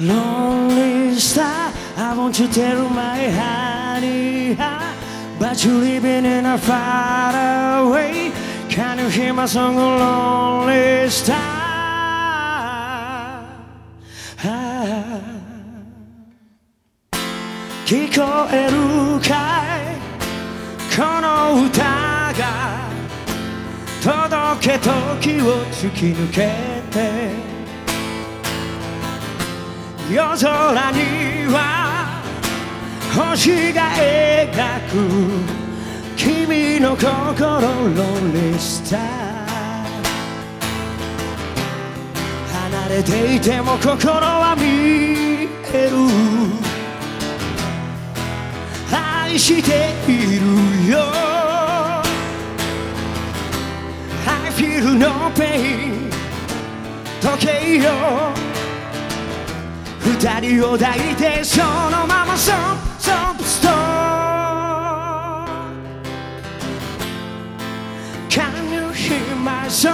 Lonely star, I want you to tell my honey, but you living in a far away. Can you hear my song, Lonely Star? Ah. 聞こえるかいこの歌が届け時を突き抜けて夜空には星が描く君の心ロリスタ離れていても心は見える。愛しているよ。I feel no pain 時計よ。二人を抱いてそのままソンソンストー Can you hear my song?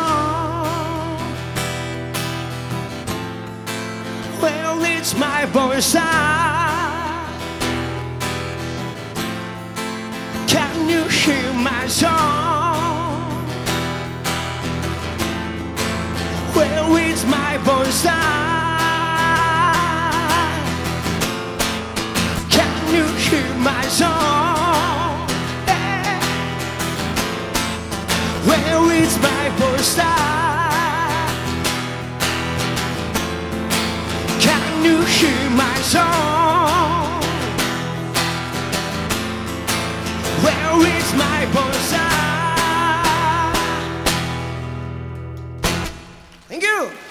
Well, it's my voice. ah. Can you hear my song? my song. Yeah. Where is my poster? Can you hear my song? Where is my poster? Thank you.